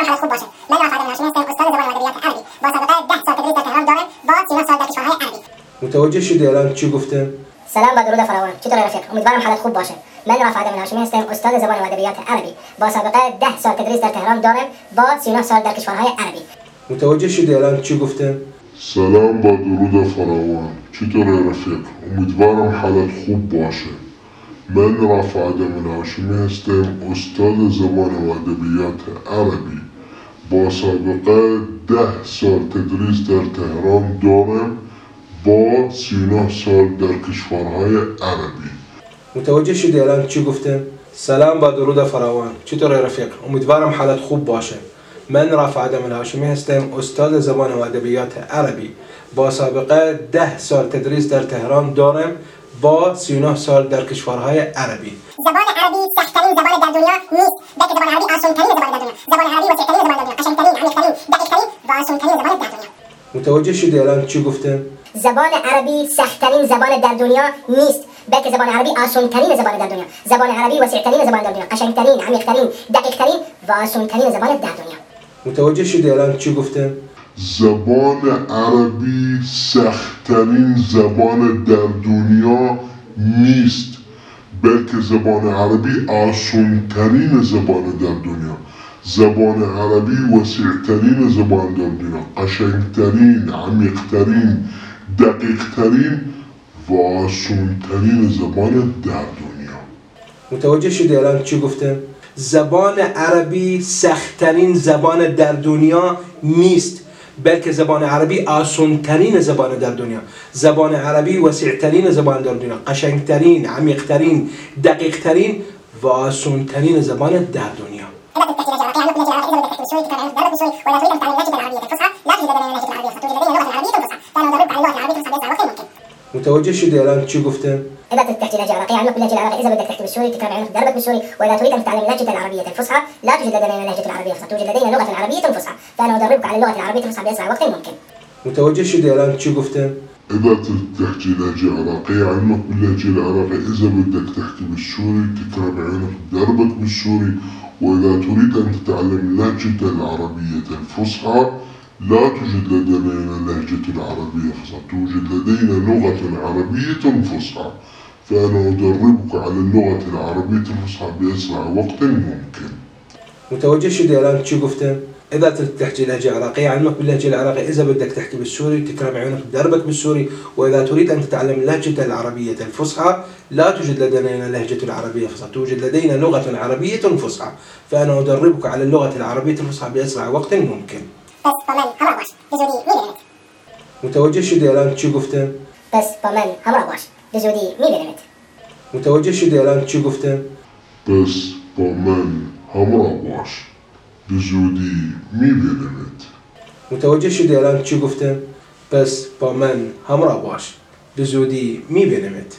کار حالت خوب باشه. من رفعت ناشی هستم استاد زبان و ادبیات عربی. با سابقه 10 سال تدریس در تهران دارم. با 13 سال در کشورهای عربی. متوجه شدی الان چی گفته؟ سلام با درود فراوان. چطور رفیق؟ امیدوارم حالت خوب باشه. من رفعت من هاشمی هستم استاد زبان و ادبیات عربی. با سابقه 10 سال تدریس در تهران دارم. با 39 سال در کشورهای عربی. متوجه شدی الان چی گفته؟ سلام با درود فراوان. چطور رفیق؟ امیدوارم حالت خوب باشه. من رفع عدم هاشمی هستم استاد زبان و ادبیات عربی. با سابقه ده سال تدریس در تهران دارم با 39 سال در کشورهای عربی. متوجه شدی الان چی گفتم؟ سلام با درود فراوان. چطور رفیق؟ امیدوارم حالت خوب باشه. من رافع ادم الهاشمی هستم استاد زبان و ادبیات عربی. با سابقه ده سال تدریس در تهران دارم با 39 سال در کشورهای عربی. زبان عربی سختترین زبان در دنیا نیست. بلکه زبان عربی آسانترین زبان در دنیا. زبان عربی وسیعترین زبان در دنیا قشنگترین عمیقترین دقیقترین و آسانترین زبان در دنیا متوجه شدی الان چی گفتم زبان عربی سختترین زبان در دنیا نیست بلکه زبان عربی آسانترین زبان در دنیا. زبان عربی وسیعترین زبان در دنیا قشنگترین عمیقترین دقیقترین و آسانترین زبان در دنیا. متوجه شدی الان چی گفتم زبان عربی سختترین زبان در دنیا نیست بلکه زبان عربی آسونترین زبان در دنیا. زبان عربی وسیعترین زبان در دنیا قشنگترین عمیقترین دقیقترین و آسونترین زبان در دنیا. متوجه شدی الان چی گفتم؟ زبان عربی سختترین زبان در دنیا نیست بلکه زبان عربی آسونترین زبان در دنیا. زبان عربی وسیعترین زبان در دنیا. قشنگترین عمیقترین دقیقترین و آسونترین زبان در دنیا. أهم التي يجعلها إذا بدك تحكي ولا تريد أن العربية الفصحى لا العربية العربية الفصحى كان مدرب على اللغة العربية الفصحى وقت ممكن. متوجه شو ديالان شو قفتن؟ إذا بدك تحكي لهجه عراقيه علمك باللهجه العراقيه إذا بدك تحكي بالسوري تتابع عنك دربك بالسوري وإذا تريد أن تتعلم اللهجه العربية الفصحى لا توجد لدينا اللهجه العربية الفصحى توجد لدينا لغة العربية الفصحى فانا ادربك على اللغة العربية الفصحى باسرع وقت ممكن. متوجه شو ديالان شو قفتن؟ إذا تحكي لهجة عراقية علمك باللهجة العراقية إذا بدك تحكي بالسوري تتابع عيونك دربك بالسوري وإذا تريد أن تتعلم اللهجة العربية الفصحى لا توجد لدينا لهجة العربية الفصحى توجد لدينا لغة عربية فصحى. فأنا أدربك على اللغة العربية الفصحى بأسرع وقت ممكن. متوجه شدي الان شو قفتم إذا تريد تحكي لهجه عراقية علمك باللهجه العراقيه إذا بدك تحكي بالسوري تكرم عيونك بدربك بالسوري. وإذا تريد أن تتعلم اللهجه العربية الفصحى لا توجد لدينا لهجة العربية الفصحى توجد لدينا لغة عربية فصحى. فأنا أدربك على اللغة العربية الفصحى بأسرع وقت ممكن. بس همراه باش. متوجه شدي الان شو قفتم بس با من همراه باش زودی میبینمت متوجه شدي الان شو قفتم بس با من همراه باش. به زودی میبینمت. متوجه شدي الان شو قفتم بس با من همراه باش. بزودی میبینمت.